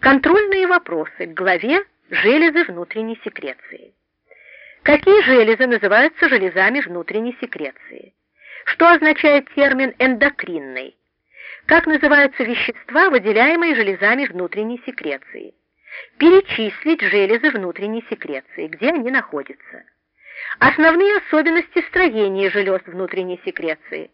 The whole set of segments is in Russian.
Контрольные вопросы к главе «Железы внутренней секреции». Какие железы называются железами внутренней секреции? Что означает термин «эндокринный»? Как называются вещества, выделяемые железами внутренней секреции? Перечислить железы внутренней секреции, где они находятся. Основные особенности строения желез внутренней секреции.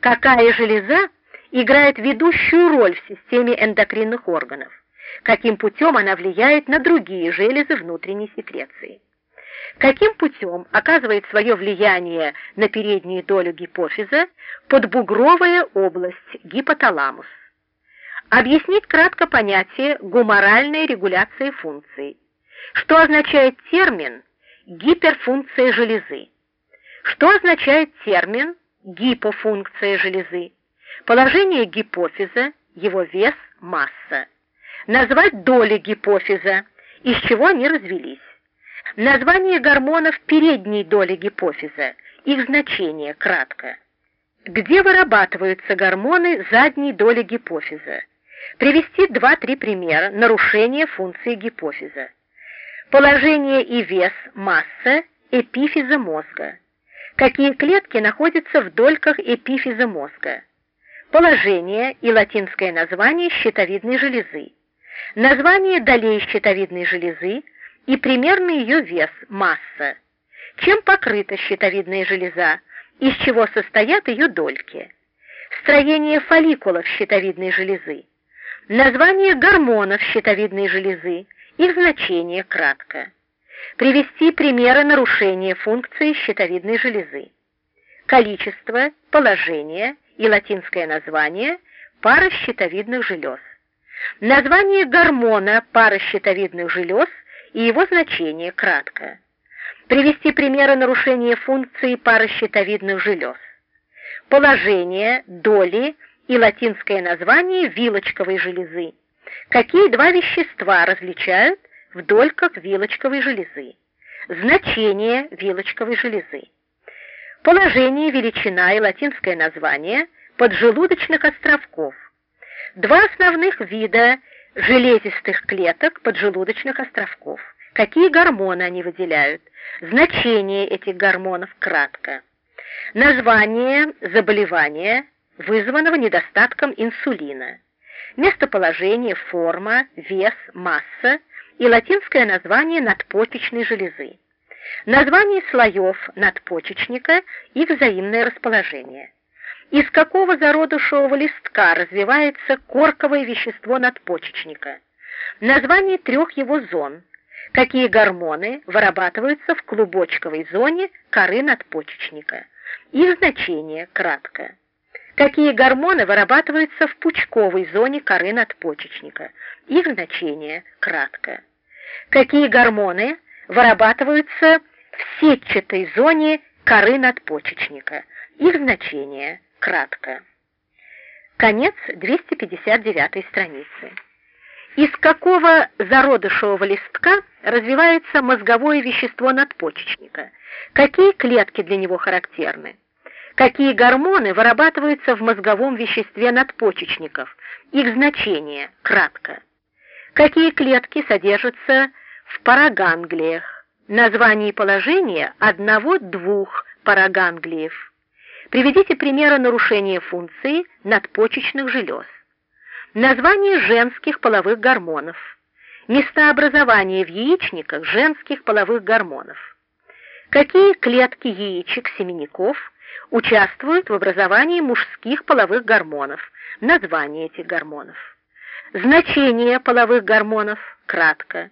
Какая железа играет ведущую роль в системе эндокринных органов? Каким путем она влияет на другие железы внутренней секреции. Каким путем оказывает свое влияние на переднюю долю гипофиза подбугровая область, гипоталамус. Объяснить кратко понятие гуморальной регуляции функций. Что означает термин гиперфункция железы? Что означает термин гипофункция железы? Положение гипофиза, его вес, масса назвать доли гипофиза, из чего они развелись. Название гормонов передней доли гипофиза, их значение кратко. Где вырабатываются гормоны задней доли гипофиза? Привести два-три примера нарушения функции гипофиза. Положение и вес, масса, эпифиза мозга. Какие клетки находятся в дольках эпифиза мозга? Положение и латинское название щитовидной железы название долей щитовидной железы и примерный ее вес, масса. Чем покрыта щитовидная железа, из чего состоят ее дольки. Строение фолликулов щитовидной железы. Название гормонов щитовидной железы, их значение кратко. Привести примеры нарушения функции щитовидной железы. Количество, положение и латинское название пара щитовидных желез. Название гормона паращитовидных желез и его значение кратко. Привести примеры нарушения функции паращитовидных желез. Положение, доли и латинское название вилочковой железы. Какие два вещества различают в дольках вилочковой железы? Значение вилочковой железы. Положение, величина и латинское название поджелудочных островков – Два основных вида железистых клеток поджелудочных островков. Какие гормоны они выделяют? Значение этих гормонов кратко. Название заболевания, вызванного недостатком инсулина. Местоположение, форма, вес, масса и латинское название надпочечной железы. Название слоев надпочечника и взаимное расположение из какого зародышевого листка развивается корковое вещество надпочечника, название трех его зон, какие гормоны вырабатываются в клубочковой зоне коры надпочечника, их значение кратко. Какие гормоны вырабатываются в пучковой зоне коры надпочечника, их значение кратко. Какие гормоны вырабатываются в сетчатой зоне коры надпочечника, их значение кратко. Конец 259 страницы. Из какого зародышевого листка развивается мозговое вещество надпочечника? Какие клетки для него характерны? Какие гормоны вырабатываются в мозговом веществе надпочечников? Их значение кратко. Какие клетки содержатся в параганглиях? Название и положение одного-двух параганглиев. Приведите примеры нарушения функции надпочечных желез. Название женских половых гормонов. Места образования в яичниках женских половых гормонов. Какие клетки яичек семенников участвуют в образовании мужских половых гормонов? Название этих гормонов. Значение половых гормонов кратко.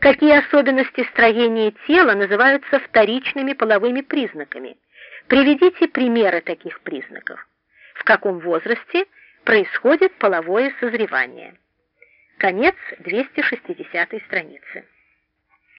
Какие особенности строения тела называются вторичными половыми признаками? Приведите примеры таких признаков. В каком возрасте происходит половое созревание? Конец 260 страницы.